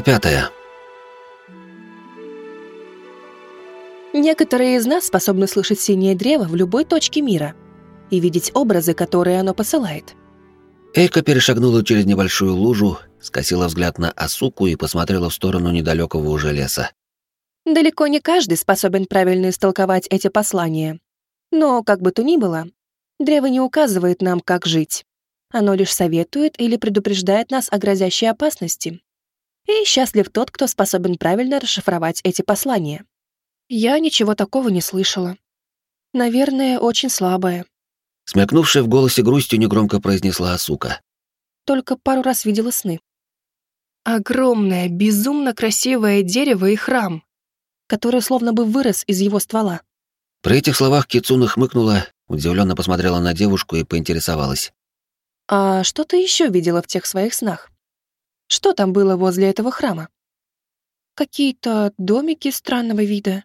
Глава пятая. Некоторые из нас способны слышать синее древо в любой точке мира и видеть образы, которые оно посылает. Эйка перешагнула через небольшую лужу, скосила взгляд на Асуку и посмотрела в сторону недалекого уже леса. Далеко не каждый способен правильно истолковать эти послания. Но, как бы то ни было, древо не указывает нам, как жить. Оно лишь советует или предупреждает нас о грозящей опасности. И счастлив тот, кто способен правильно расшифровать эти послания. Я ничего такого не слышала. Наверное, очень слабая. Смекнувшая в голосе грустью негромко произнесла Асука. Только пару раз видела сны. Огромное, безумно красивое дерево и храм, который словно бы вырос из его ствола. При этих словах Кицуна хмыкнула, удивленно посмотрела на девушку и поинтересовалась. «А что ты еще видела в тех своих снах? Что там было возле этого храма? Какие-то домики странного вида,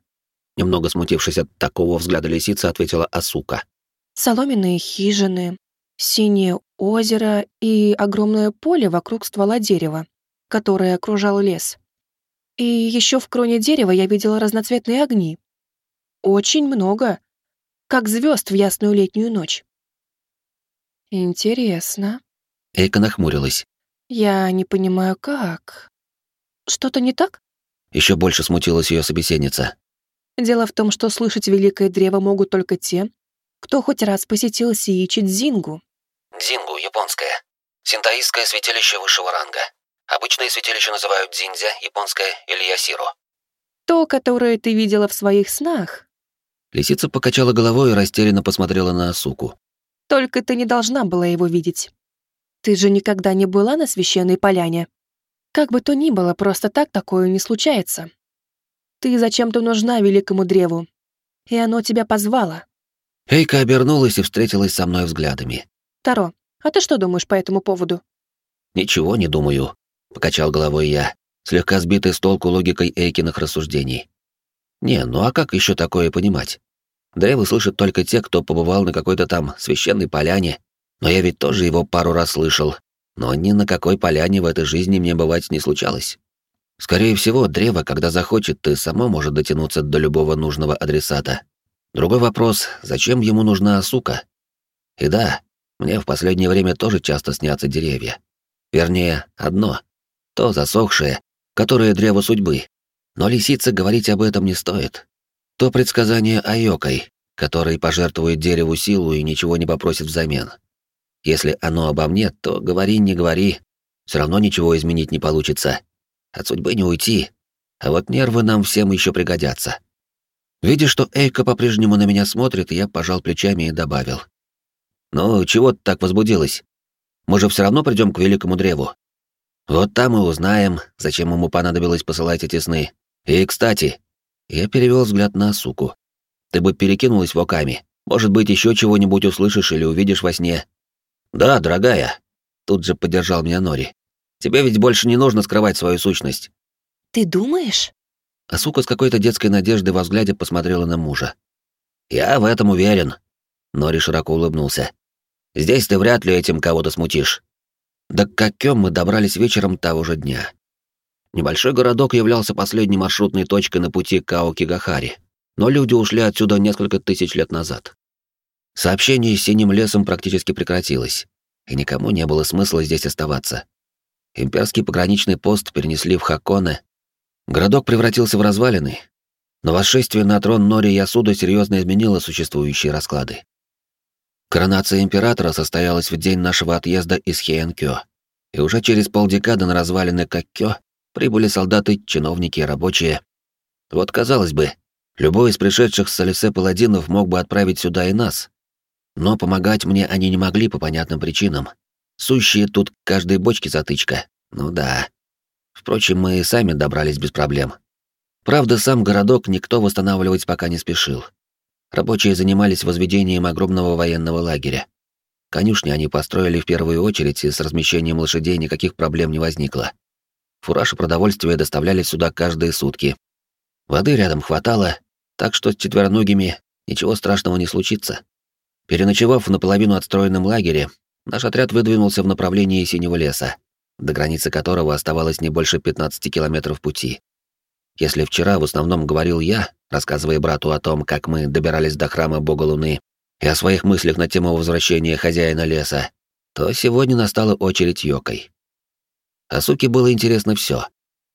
Немного смутившись от такого взгляда лисицы, ответила Асука. соломенные хижины, синее озеро и огромное поле вокруг ствола дерева, которое окружал лес. И еще в кроне дерева я видела разноцветные огни. Очень много, как звезд в ясную летнюю ночь. Интересно. Эйка нахмурилась. Я не понимаю, как. Что-то не так? Еще больше смутилась ее собеседница. Дело в том, что слышать великое древо могут только те, кто хоть раз посетил Сиичи Дзингу. Дзингу, японское. Синтаистское святилище высшего ранга. Обычное святилище называют дзиндзя, японское или ясиро. То, которое ты видела в своих снах. Лисица покачала головой и растерянно посмотрела на Асуку. Только ты не должна была его видеть. Ты же никогда не была на священной поляне. Как бы то ни было, просто так такое не случается. Ты зачем-то нужна великому древу, и оно тебя позвало. Эйка обернулась и встретилась со мной взглядами. Таро, а ты что думаешь по этому поводу? «Ничего не думаю», — покачал головой я, слегка сбитый с толку логикой Эйкиных рассуждений. «Не, ну а как еще такое понимать? Древы слышат только те, кто побывал на какой-то там священной поляне, но я ведь тоже его пару раз слышал, но ни на какой поляне в этой жизни мне бывать не случалось. Скорее всего, древо, когда захочет, и само может дотянуться до любого нужного адресата. Другой вопрос, зачем ему нужна сука? И да, мне в последнее время тоже часто снятся деревья. Вернее, одно. То засохшее, которое древо судьбы. Но лисице говорить об этом не стоит. То предсказание Айокой, который пожертвует дереву силу и ничего не попросит взамен. Если оно обо мне, то говори, не говори, все равно ничего изменить не получится. От судьбы не уйти, а вот нервы нам всем еще пригодятся. Видя, что Эйка по-прежнему на меня смотрит, я пожал плечами и добавил. «Ну, чего ты так возбудилась? Мы же все равно придем к великому древу. Вот там и узнаем, зачем ему понадобилось посылать эти сны. И, кстати, я перевел взгляд на суку. Ты бы перекинулась воками. Может быть, еще чего-нибудь услышишь или увидишь во сне. Да, дорогая. Тут же поддержал меня Нори. Тебе ведь больше не нужно скрывать свою сущность. Ты думаешь? А сука с какой-то детской надеждой во взгляде посмотрела на мужа. Я в этом уверен. Нори широко улыбнулся. Здесь ты вряд ли этим кого-то смутишь. До Кокём мы добрались вечером того же дня. Небольшой городок являлся последней маршрутной точкой на пути к Аокигахари, но люди ушли отсюда несколько тысяч лет назад. Сообщение с Синим лесом практически прекратилось, и никому не было смысла здесь оставаться. Имперский пограничный пост перенесли в Хаконе. Городок превратился в развалины, но восшествие на трон Нори Ясуда серьезно изменило существующие расклады. Коронация императора состоялась в день нашего отъезда из Хеенкё, и уже через полдекады на развалины Каккё прибыли солдаты, чиновники и рабочие. Вот, казалось бы, любой из пришедших с Алисе паладинов мог бы отправить сюда и нас. Но помогать мне они не могли по понятным причинам. Сущие тут каждой бочке затычка. Ну да. Впрочем, мы и сами добрались без проблем. Правда, сам городок никто восстанавливать пока не спешил. Рабочие занимались возведением огромного военного лагеря. Конюшни они построили в первую очередь, и с размещением лошадей никаких проблем не возникло. Фураж и продовольствие доставляли сюда каждые сутки. Воды рядом хватало, так что с четвероногими ничего страшного не случится. Переночевав в наполовину отстроенном лагере, наш отряд выдвинулся в направлении Синего леса. до границы которого оставалось не больше 15 километров пути. Если вчера в основном говорил я, рассказывая брату о том, как мы добирались до храма Бога Луны, и о своих мыслях на тему возвращения хозяина леса, то сегодня настала очередь Йокой. А суке было интересно все,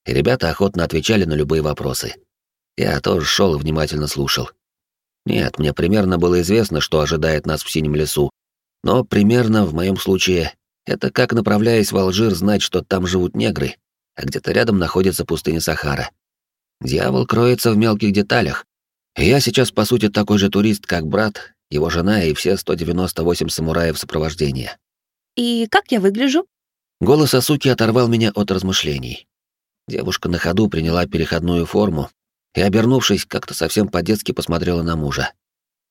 ребята охотно отвечали на любые вопросы. Я тоже шел и внимательно слушал. Нет, мне примерно было известно, что ожидает нас в Синем лесу, но примерно, в моем случае, это как, направляясь в Алжир, знать, что там живут негры, а где-то рядом находится пустыня Сахара. Дьявол кроется в мелких деталях. И я сейчас, по сути, такой же турист, как брат, его жена и все 198 самураев сопровождения. «И как я выгляжу?» Голос Асуки оторвал меня от размышлений. Девушка на ходу приняла переходную форму и, обернувшись, как-то совсем по-детски посмотрела на мужа.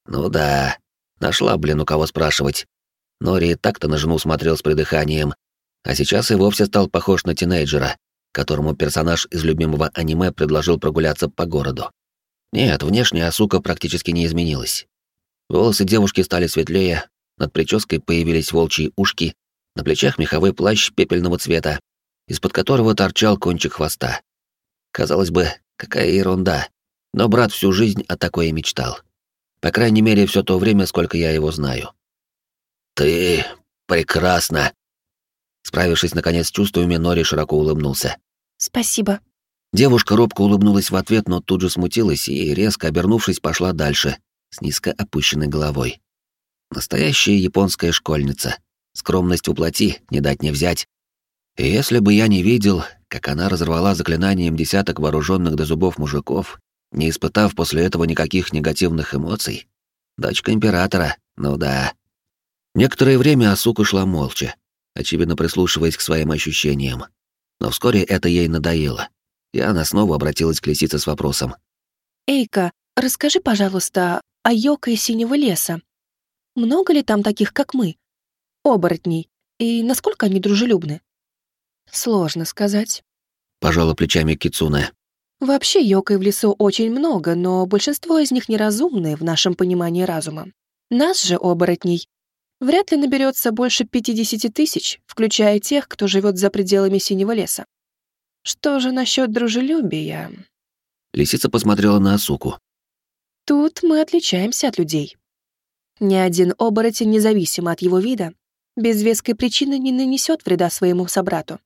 «Ну да, нашла, блин, у кого спрашивать. Нори так-то на жену смотрел с придыханием, а сейчас и вовсе стал похож на тинейджера, которому персонаж из любимого аниме предложил прогуляться по городу. Нет, внешне Асука практически не изменилась. Волосы девушки стали светлее, над прической появились волчьи ушки, на плечах меховой плащ пепельного цвета, из-под которого торчал кончик хвоста. Казалось бы, какая ерунда, но брат всю жизнь о такое мечтал. По крайней мере, все то время, сколько я его знаю. «Ты прекрасна!» Справившись, наконец, с чувствами, Нори широко улыбнулся. «Спасибо». Девушка робко улыбнулась в ответ, но тут же смутилась и, резко обернувшись, пошла дальше, с низко опущенной головой. Настоящая японская школьница. Скромность воплоти, не дать не взять. И если бы я не видел, как она разорвала заклинанием десяток вооруженных до зубов мужиков, не испытав после этого никаких негативных эмоций, дочка императора, ну да. Некоторое время Асука шла молча, очевидно прислушиваясь к своим ощущениям. Но вскоре это ей надоело, и она снова обратилась к лисице с вопросом. «Эйка, расскажи, пожалуйста, о Йока Синего леса. Много ли там таких, как мы? Оборотней. И насколько они дружелюбны?» «Сложно сказать», — пожала плечами Кицуне. «Вообще Йокой в лесу очень много, но большинство из них неразумные в нашем понимании разума. Нас же, оборотней, вряд ли наберется больше 50 тысяч, включая тех, кто живет за пределами Синего леса. Что же насчет дружелюбия? Лисица посмотрела на Асуку. Тут мы отличаемся от людей. Ни один оборотень, независимо от его вида, без веской причины не нанесет вреда своему собрату.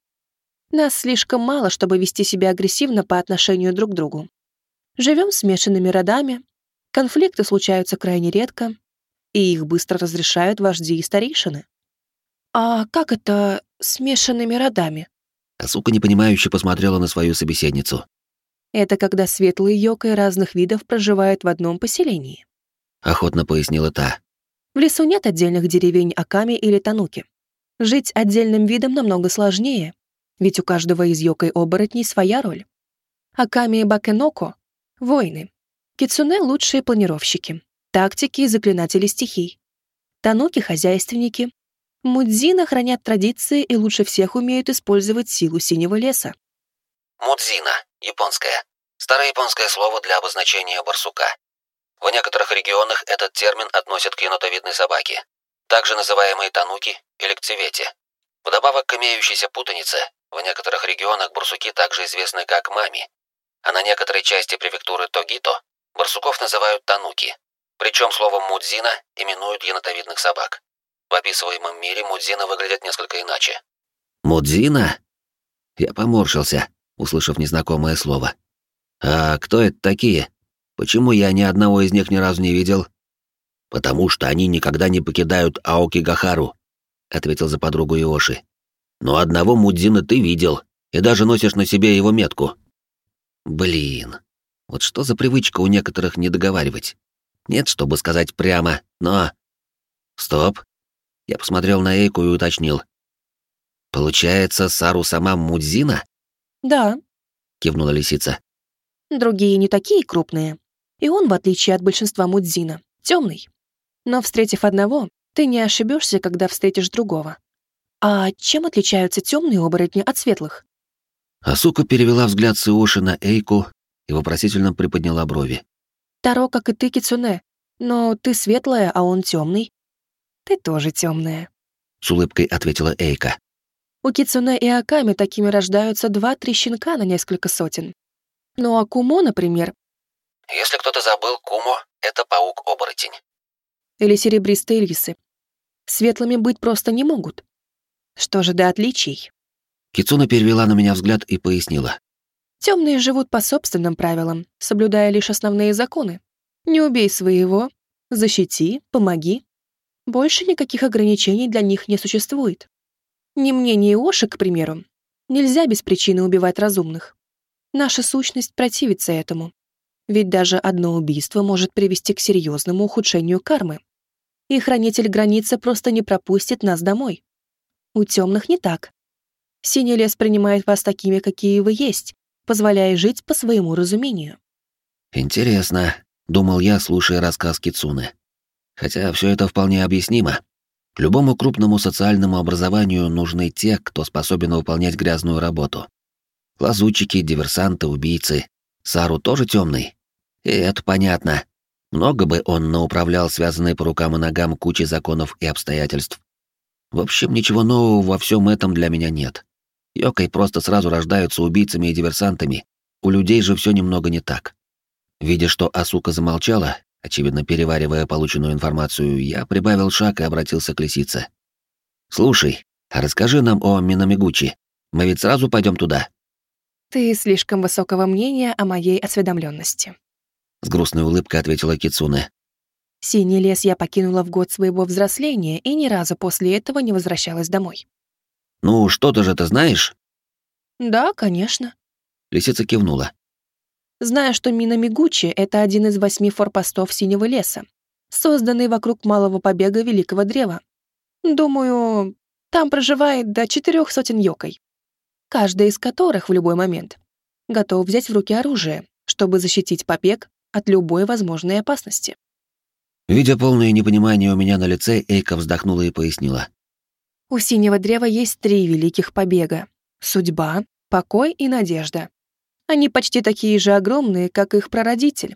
Нас слишком мало, чтобы вести себя агрессивно по отношению друг к другу. Живем смешанными родами, конфликты случаются крайне редко, и их быстро разрешают вожди и старейшины. А как это смешанными родами? А сука непонимающе посмотрела на свою собеседницу. Это когда светлые йокой разных видов проживают в одном поселении. Охотно пояснила та. В лесу нет отдельных деревень Аками или Тануки. Жить отдельным видом намного сложнее, ведь у каждого из йокой-оборотней своя роль. Аками и Бакеноко — воины. Кицуне — лучшие планировщики тактики и заклинатели стихий. Тануки — хозяйственники. Мудзина хранят традиции и лучше всех умеют использовать силу синего леса. Мудзина, японское. Старое японское слово для обозначения барсука. В некоторых регионах этот термин относят к енотовидной собаке, также называемой тануки или к цвете. Вдобавок к имеющейся путанице, в некоторых регионах барсуки также известны как мами, а на некоторой части префектуры Тогито барсуков называют тануки, причем словом «мудзина» именуют енотовидных собак. В описываемом мире мудзина выглядят несколько иначе. «Мудзина?» Я поморщился, услышав незнакомое слово. «А кто это такие? Почему я ни одного из них ни разу не видел?» «Потому что они никогда не покидают Аоки Гахару», — ответил за подругу Иоши. «Но одного Мудзина ты видел, и даже носишь на себе его метку». «Блин, вот что за привычка у некоторых не договаривать? Нет, чтобы сказать прямо, но... Стоп. Я посмотрел на Эйку и уточнил. Получается, Сару сама Мудзина? Да, кивнула лисица. Другие не такие крупные. И он, в отличие от большинства Мудзина, темный. Но встретив одного, ты не ошибешься, когда встретишь другого. А чем отличаются темные оборотни от светлых? Асука перевела взгляд с Иоши на Эйку и вопросительно приподняла брови. Таро, как и ты, Кицуне. Но ты светлая, а он темный. Ты тоже темная. С улыбкой ответила Эйка. У Кицуне и Аками такими рождаются два-три щенка на несколько сотен. Ну а Кумо, например... Если кто-то забыл, Кумо — это паук-оборотень. Или серебристые лисы. Светлыми быть просто не могут. Что же до отличий? Кицуна перевела на меня взгляд и пояснила. Темные живут по собственным правилам, соблюдая лишь основные законы. Не убей своего, защити, помоги. Больше никаких ограничений для них не существует. Ни мне, ни Оши, к примеру, нельзя без причины убивать разумных. Наша сущность противится этому. Ведь даже одно убийство может привести к серьезному ухудшению кармы. И хранитель границы просто не пропустит нас домой. У темных не так. Синий лес принимает вас такими, какие вы есть, позволяя жить по своему разумению. Интересно, думал я, слушая рассказ Кицуны. Хотя все это вполне объяснимо. Любому крупному социальному образованию нужны те, кто способен выполнять грязную работу. Лазутчики, диверсанты, убийцы. Сару тоже темный. И это понятно. Много бы он науправлял связанные по рукам и ногам кучи законов и обстоятельств. В общем, ничего нового во всем этом для меня нет. Йокой просто сразу рождаются убийцами и диверсантами. У людей же все немного не так. Видя, что Асука замолчала, очевидно переваривая полученную информацию, я прибавил шаг и обратился к лисице. «Слушай, а расскажи нам о Минамигучи. Мы ведь сразу пойдем туда?» «Ты слишком высокого мнения о моей осведомленности. С грустной улыбкой ответила Кицуне. «Синий лес я покинула в год своего взросления и ни разу после этого не возвращалась домой. «Ну, что-то же ты знаешь?» «Да, конечно». Лисица кивнула. «Знаю, что Минамигучи — это один из восьми форпостов Синего леса, созданный вокруг малого побега Великого Древа. Думаю, там проживает до четырех сотен йокой, каждый из которых в любой момент готов взять в руки оружие, чтобы защитить побег от любой возможной опасности». Видя полное непонимание у меня на лице, Эйка вздохнула и пояснила. У синего древа есть три великих побега — судьба, покой и надежда. Они почти такие же огромные, как их прародитель,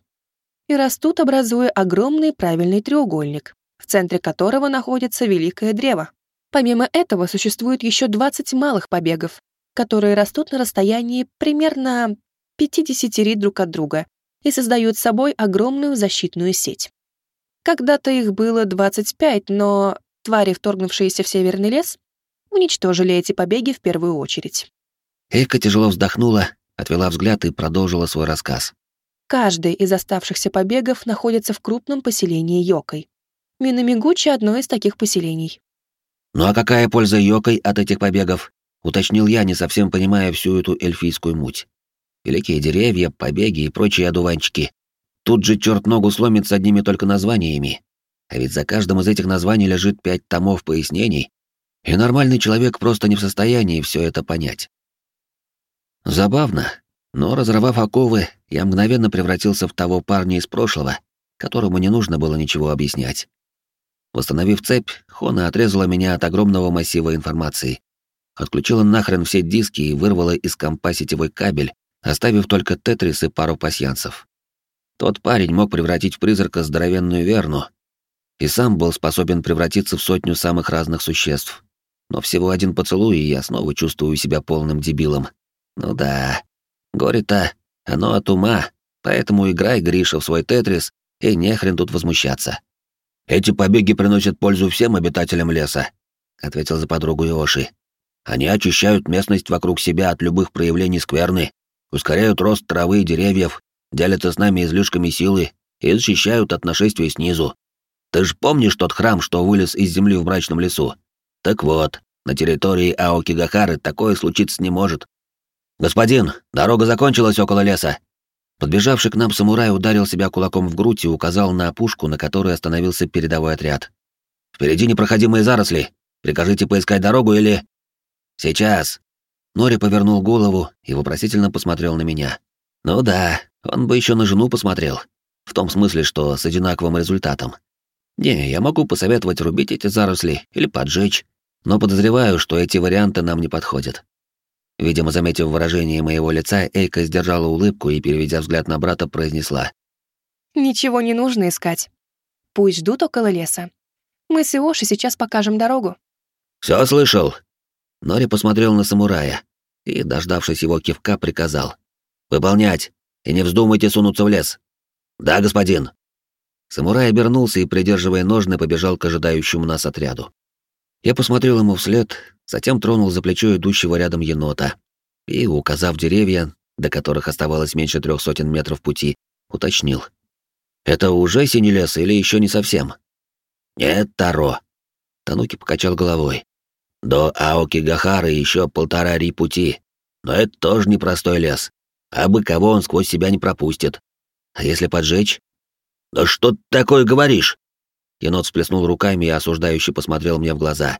и растут, образуя огромный правильный треугольник, в центре которого находится великое древо. Помимо этого существует еще 20 малых побегов, которые растут на расстоянии примерно 50 ри друг от друга и создают собой огромную защитную сеть. Когда-то их было 25, но Твари, вторгнувшиеся в северный лес, уничтожили эти побеги в первую очередь. Эйка тяжело вздохнула, отвела взгляд и продолжила свой рассказ. Каждый из оставшихся побегов находится в крупном поселении Йокой. Минамигучи — одно из таких поселений. «Ну а какая польза Йокой от этих побегов?» — уточнил я, не совсем понимая всю эту эльфийскую муть. Великие деревья, побеги и прочие одуванчики. Тут же черт ногу сломит с одними только названиями. А ведь за каждым из этих названий лежит пять томов пояснений, и нормальный человек просто не в состоянии все это понять. Забавно, но разорвав оковы, я мгновенно превратился в того парня из прошлого, которому не нужно было ничего объяснять. Восстановив цепь, Хона отрезала меня от огромного массива информации, отключила нахрен все диски и вырвала из компа сетевой кабель, оставив только тетрис и пару пасьянцев. Тот парень мог превратить в призрака здоровенную верну, и сам был способен превратиться в сотню самых разных существ. Но всего один поцелуй, и я снова чувствую себя полным дебилом. Ну да, горе-то, оно от ума, поэтому играй, Гриша, в свой тетрис, и нехрен тут возмущаться. «Эти побеги приносят пользу всем обитателям леса», — ответил за подругу Иоши. «Они очищают местность вокруг себя от любых проявлений скверны, ускоряют рост травы и деревьев, делятся с нами излишками силы и защищают от нашествия снизу. Ты ж помнишь тот храм, что вылез из земли в мрачном лесу? Так вот, на территории Аокигахары такое случиться не может. Господин, дорога закончилась около леса. Подбежавший к нам самурай ударил себя кулаком в грудь и указал на опушку, на которой остановился передовой отряд. Впереди непроходимые заросли. Прикажите поискать дорогу или... Сейчас. Нори повернул голову и вопросительно посмотрел на меня. Ну да, он бы еще на жену посмотрел. В том смысле, что с одинаковым результатом. Не, я могу посоветовать рубить эти заросли или поджечь, но подозреваю, что эти варианты нам не подходят. Видимо, заметив выражение моего лица, Эйка сдержала улыбку и, переведя взгляд на брата, произнесла. «Ничего не нужно искать. Пусть ждут около леса. Мы с Иоши сейчас покажем дорогу». «Все слышал?» Нори посмотрел на самурая и, дождавшись его кивка, приказал. «Выполнять! И не вздумайте сунуться в лес!» «Да, господин!» Самурай обернулся и, придерживая ножны, побежал к ожидающему нас отряду. Я посмотрел ему вслед, затем тронул за плечо идущего рядом енота и, указав деревья, до которых оставалось меньше трех сотен метров пути, уточнил. «Это уже синий лес или еще не совсем?» «Нет, Таро». Тануки покачал головой. «До Аоки-Гахары еще полтора ри пути, но это тоже непростой лес. А бы кого он сквозь себя не пропустит. А если поджечь? Да что ты такое говоришь? Енот всплеснул руками и осуждающе посмотрел мне в глаза.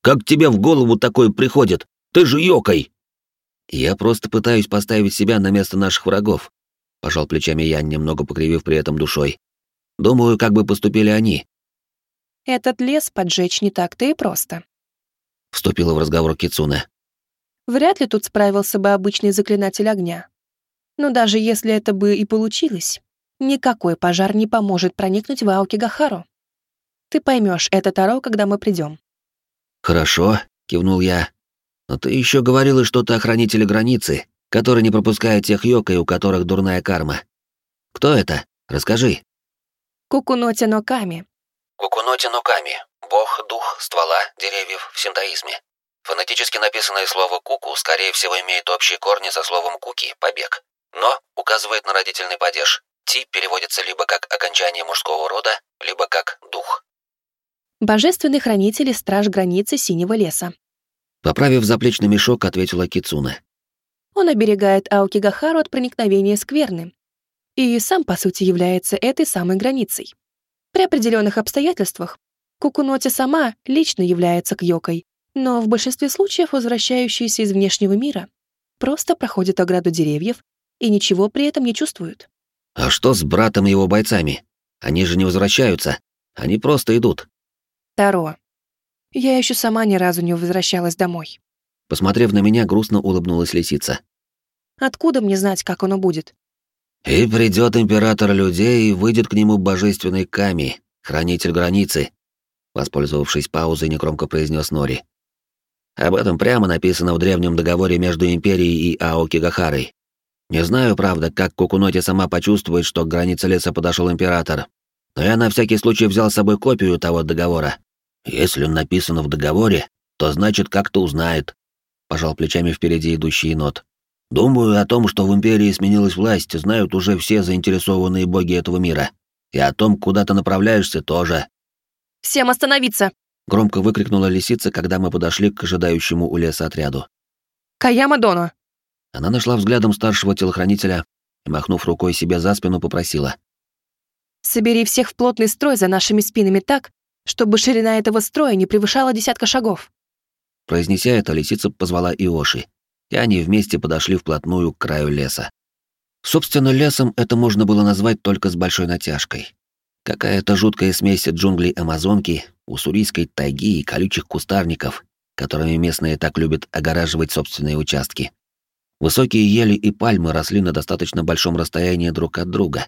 Как тебе в голову такое приходит? Ты же ёкой! Я просто пытаюсь поставить себя на место наших врагов. Пожал плечами я, немного покривив при этом душой. Думаю, как бы поступили они. Этот лес поджечь не так-то и просто. Вступила в разговор Кицуне. Вряд ли тут справился бы обычный заклинатель огня. Но даже если это бы и получилось, никакой пожар не поможет проникнуть в Аокигахару. Ты поймешь это Таро, когда мы придем. Хорошо, кивнул я. Но ты еще говорила что-то о хранителе границы, который не пропускает тех йокой, у которых дурная карма. Кто это? Расскажи. Кукуноти Ноками. Кукуноти Ноками. Бог, дух, ствола, деревьев в синтоизме. Фонетически написанное слово «куку» скорее всего имеет общие корни со словом «куки» — побег но указывает на родительный падеж. Ти переводится либо как окончание мужского рода, либо как дух. Божественный хранитель и страж границы Синего леса. Поправив заплечный мешок, ответила Кицуна. Он оберегает Аокигахару от проникновения скверны. И сам, по сути, является этой самой границей. При определенных обстоятельствах Кукуноти сама лично является Кьёкой, но в большинстве случаев возвращающаяся из внешнего мира просто проходит ограду деревьев и ничего при этом не чувствуют. А что с братом и его бойцами? Они же не возвращаются. Они просто идут. Таро. Я еще сама ни разу не возвращалась домой. Посмотрев на меня, грустно улыбнулась лисица. Откуда мне знать, как оно будет? И придет император людей и выйдет к нему божественный Ками, хранитель границы. Воспользовавшись паузой, негромко произнес Нори. Об этом прямо написано в древнем договоре между Империей и Аокигахарой. Не знаю, правда, как Кукуноти сама почувствует, что к границе леса подошел император. Но я на всякий случай взял с собой копию того договора. Если он написан в договоре, то значит как-то узнает. Пожал плечами впереди идущий енот. Думаю, о том, что в Империи сменилась власть, знают уже все заинтересованные боги этого мира. И о том, куда ты направляешься, тоже. «Всем остановиться!» — громко выкрикнула лисица, когда мы подошли к ожидающему у леса отряду. «Каяма Доно, она нашла взглядом старшего телохранителя и, махнув рукой себе за спину, попросила. «Собери всех в плотный строй за нашими спинами так, чтобы ширина этого строя не превышала десятка шагов». Произнеся это, лисица позвала Иоши, и они вместе подошли вплотную к краю леса. Собственно, лесом это можно было назвать только с большой натяжкой. Какая-то жуткая смесь джунглей Амазонки, уссурийской тайги и колючих кустарников, которыми местные так любят огораживать собственные участки. Высокие ели и пальмы росли на достаточно большом расстоянии друг от друга,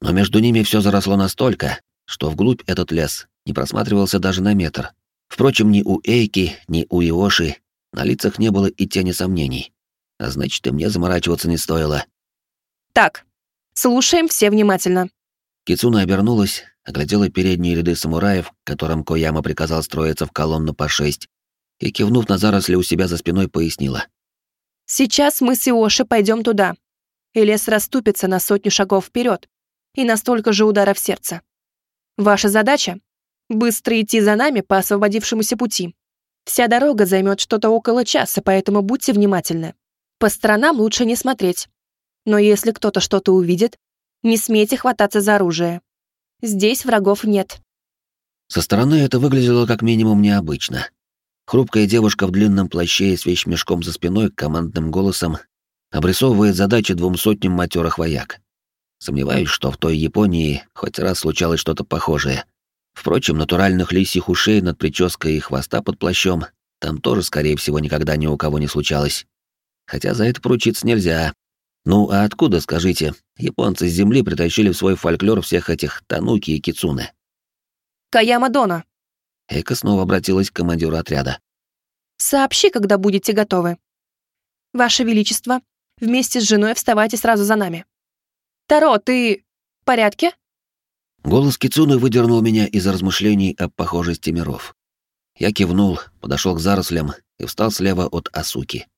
но между ними все заросло настолько, что вглубь этот лес не просматривался даже на метр. Впрочем, ни у Эйки, ни у Иоши на лицах не было и тени сомнений. А значит, и мне заморачиваться не стоило. «Так, слушаем все внимательно». Кицуна обернулась, оглядела передние ряды самураев, которым Кояма приказал строиться в колонну по шесть, и, кивнув на заросли у себя за спиной, пояснила. Сейчас мы с Иоши пойдем туда, и лес расступится на сотню шагов вперед и на столько же ударов сердца. Ваша задача — быстро идти за нами по освободившемуся пути. Вся дорога займет что-то около часа, поэтому будьте внимательны. По сторонам лучше не смотреть. Но если кто-то что-то увидит, не смейте хвататься за оружие. Здесь врагов нет. Со стороны это выглядело как минимум необычно. Хрупкая девушка в длинном плаще и с вещмешком за спиной командным голосом обрисовывает задачи двум сотням матерых вояк. Сомневаюсь, что в той Японии хоть раз случалось что-то похожее. Впрочем, натуральных лисьих ушей над прической и хвоста под плащом там тоже, скорее всего, никогда ни у кого не случалось. Хотя за это поручиться нельзя. Ну а откуда, скажите, японцы с земли притащили в свой фольклор всех этих тануки и кицуны? «Каяма Дона», Эйка снова обратилась к командиру отряда. Сообщи, когда будете готовы. Ваше Величество, вместе с женой вставайте сразу за нами. Таро, ты в порядке? Голос Кицуны выдернул меня из размышлений о похожести миров. Я кивнул, подошел к зарослям и встал слева от Асуки.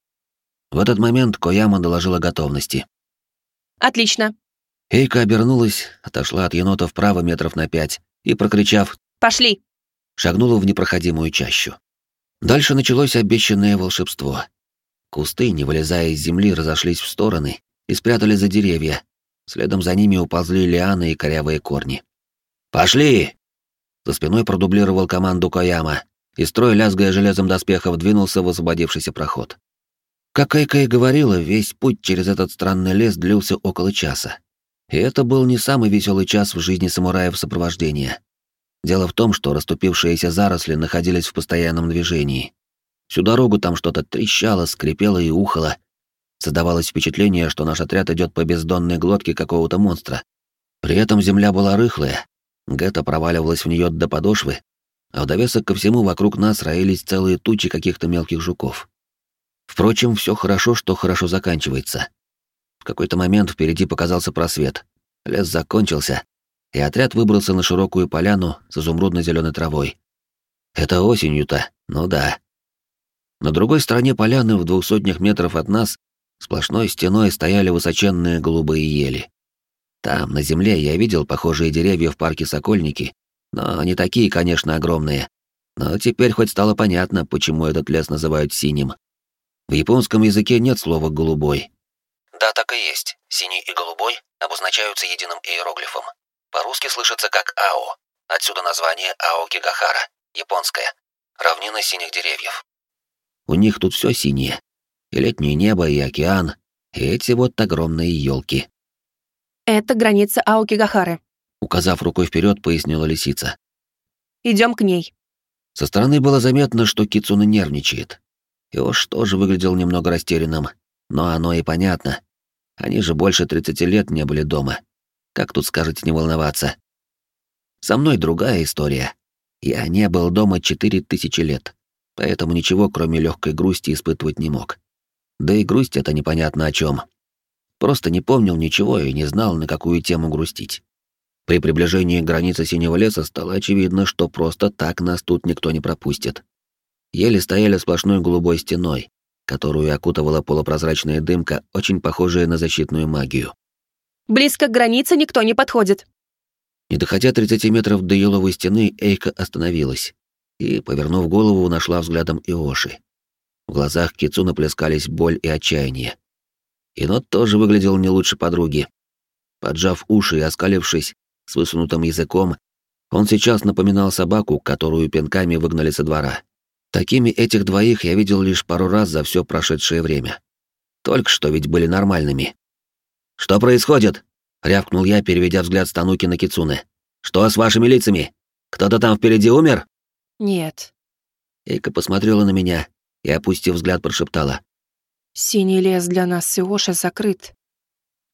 В этот момент Кояма доложила готовности. Отлично. Эйка обернулась, отошла от енота вправо метров на пять и, прокричав «Пошли!», шагнула в непроходимую чащу. Дальше началось обещанное волшебство. Кусты, не вылезая из земли, разошлись в стороны и спрятали за деревья. Следом за ними уползли лианы и корявые корни. «Пошли!» За спиной продублировал команду Кояма, и строй, лязгая железом доспехов, двинулся в освободившийся проход. Как Эйка и говорила, весь путь через этот странный лес длился около часа. И это был не самый веселый час в жизни самураев сопровождения. Дело в том, что расступившиеся заросли находились в постоянном движении. Всю дорогу там что-то трещало, скрипело и ухало. Создавалось впечатление, что наш отряд идет по бездонной глотке какого-то монстра. При этом земля была рыхлая, Гетто проваливалась в нее до подошвы, а в довесок ко всему вокруг нас роились целые тучи каких-то мелких жуков. Впрочем, все хорошо, что хорошо заканчивается. В какой-то момент впереди показался просвет. Лес закончился, и отряд выбрался на широкую поляну с изумрудно-зеленой травой. Это осенью-то, ну да. На другой стороне поляны, в двух сотнях метров от нас, сплошной стеной стояли высоченные голубые ели. Там, на земле, я видел похожие деревья в парке Сокольники, но не такие, конечно, огромные. Но теперь хоть стало понятно, почему этот лес называют синим. В японском языке нет слова «голубой». Да, так и есть. Синий и голубой обозначаются единым иероглифом. По-русски слышится как «ао». Отсюда название Ао-Гигахара, японское. Равнина синих деревьев. У них тут все синее. И летнее небо, и океан, и эти вот огромные елки. Это граница Аокигахары. Указав рукой вперед, пояснила лисица. Идем к ней. Со стороны было заметно, что Кицуна нервничает. Иош тоже выглядел немного растерянным, но оно и понятно. Они же больше 30 лет не были дома. Как тут скажете не волноваться? Со мной другая история. Я не был дома 4000 лет, поэтому ничего, кроме легкой грусти, испытывать не мог. Да и грусть это непонятно о чем. Просто не помнил ничего и не знал, на какую тему грустить. При приближении к границе Синего леса стало очевидно, что просто так нас тут никто не пропустит. Еле стояли сплошной голубой стеной, которую окутывала полупрозрачная дымка, очень похожая на защитную магию. Близко к границе никто не подходит. Не доходя 30 метров до еловой стены, Эйка остановилась и, повернув голову, нашла взглядом Иоши. В глазах Кицуна плескались боль и отчаяние. Енот тоже выглядел не лучше подруги. Поджав уши и оскалившись с высунутым языком, он сейчас напоминал собаку, которую пинками выгнали со двора. Такими этих двоих я видел лишь пару раз за все прошедшее время. Только что ведь были нормальными. «Что происходит?» — рявкнул я, переведя взгляд с Тануки на Кицуны. «Что с вашими лицами? Кто-то там впереди умер?» «Нет». Эйка посмотрела на меня и, опустив взгляд, прошептала. Синий лес для нас с Иоши закрыт.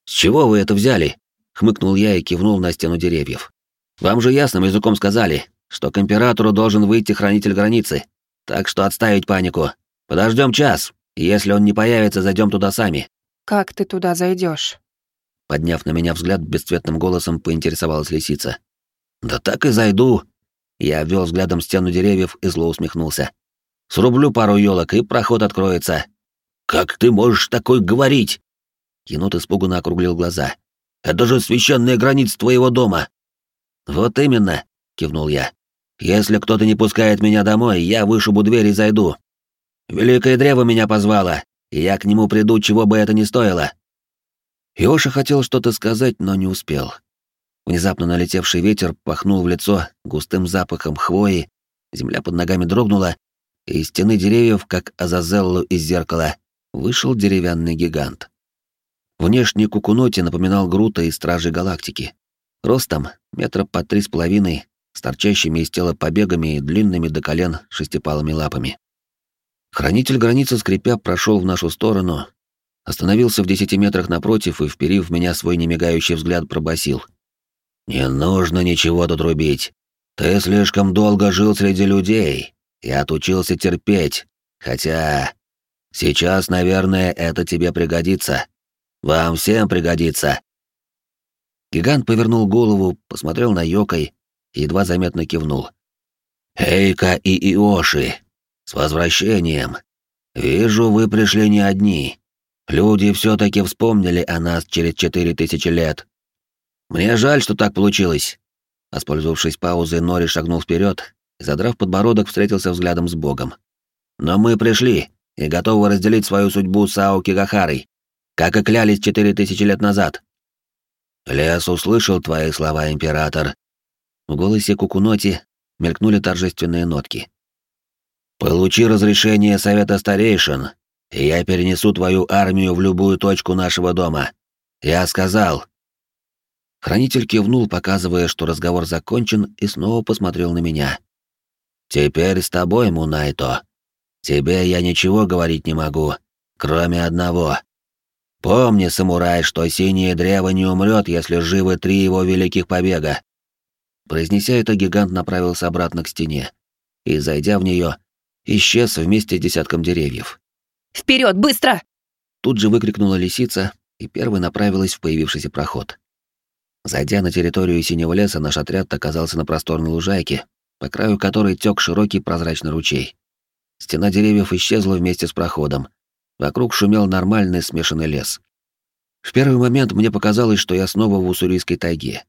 «С чего вы это взяли?» — хмыкнул я и кивнул на стену деревьев. «Вам же ясным языком сказали, что к императору должен выйти хранитель границы, так что отставить панику. Подождем час, и если он не появится, зайдем туда сами». «Как ты туда зайдешь? Подняв на меня взгляд, бесцветным голосом поинтересовалась лисица. «Да так и зайду». Я обвел взглядом стену деревьев и зло усмехнулся. «Срублю пару елок, и проход откроется. «Как ты можешь такое говорить?» Енот испуганно округлил глаза. «Это же священная граница твоего дома!» «Вот именно!» — кивнул я. «Если кто-то не пускает меня домой, я вышибу дверь и зайду. Великое древо меня позвало, и я к нему приду, чего бы это ни стоило». Йоша хотел что-то сказать, но не успел. Внезапно налетевший ветер пахнул в лицо густым запахом хвои, земля под ногами дрогнула, и из стены деревьев, как Азазеллу из зеркала, вышел деревянный гигант. Внешне Кукуноти напоминал Грута из Стражей Галактики. Ростом метра по три с половиной, с торчащими из тела побегами и длинными до колен шестипалыми лапами. Хранитель границы, скрипя, прошел в нашу сторону, остановился в десяти метрах напротив и, вперив в меня свой немигающий взгляд, пробасил: «Не нужно ничего тут рубить. Ты слишком долго жил среди людей и отучился терпеть, Хотя... Сейчас, наверное, это тебе пригодится. Вам всем пригодится. Гигант повернул голову, посмотрел на Йокой и едва заметно кивнул. «Эйка и Иоши, с возвращением. Вижу, вы пришли не одни. Люди все-таки вспомнили о нас через четыре тысячи лет. Мне жаль, что так получилось». Воспользовавшись паузой, Нори шагнул вперед и, задрав подбородок, встретился взглядом с Богом. «Но мы пришли и готовы разделить свою судьбу с Ао Кигахарой, как и клялись четыре тысячи лет назад». «Лес услышал твои слова, император». В голосе Кукуноти мелькнули торжественные нотки. «Получи разрешение Совета Старейшин, и я перенесу твою армию в любую точку нашего дома. Я сказал». Хранитель кивнул, показывая, что разговор закончен, и снова посмотрел на меня. «Теперь с тобой, Мунайто. Тебе я ничего говорить не могу, кроме одного. Помни, самурай, что синее древо не умрет, если живы три его великих побега. Произнеся это, гигант направился обратно к стене и, зайдя в нее, исчез вместе с десятком деревьев. Вперед, быстро! Тут же выкрикнула лисица и первой направилась в появившийся проход. Зайдя на территорию синего леса, наш отряд оказался на просторной лужайке, по краю которой тек широкий прозрачный ручей. Стена деревьев исчезла вместе с проходом. Вокруг шумел нормальный смешанный лес. В первый момент мне показалось, что я снова в уссурийской тайге.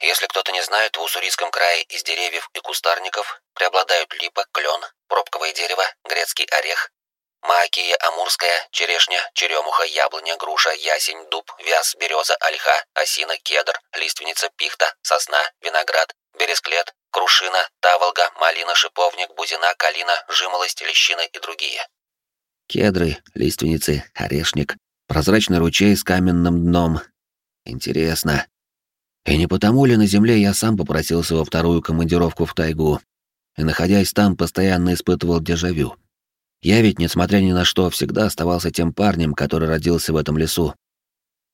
Если кто-то не знает, в Уссурийском крае из деревьев и кустарников преобладают липа, клен, пробковое дерево, грецкий орех, маакия амурская, черешня, черемуха, яблоня, груша, ясень, дуб, вяз, береза, ольха, осина, кедр, лиственница, пихта, сосна, виноград, бересклет, крушина, таволга, малина, шиповник, бузина, калина, жимолость, лещина и другие. Кедры, лиственницы, орешник, прозрачный ручей с каменным дном. Интересно, и не потому ли на земле я сам попросился во вторую командировку в тайгу, и, находясь там, постоянно испытывал дежавю. Я ведь, несмотря ни на что, всегда оставался тем парнем, который родился в этом лесу.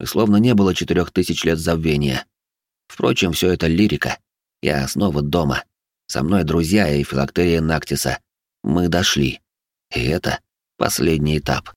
И словно не было четырех тысяч лет забвения. Впрочем, все это лирика. Я снова дома. Со мной друзья и филактерия Нактиса. Мы дошли. И это последний этап.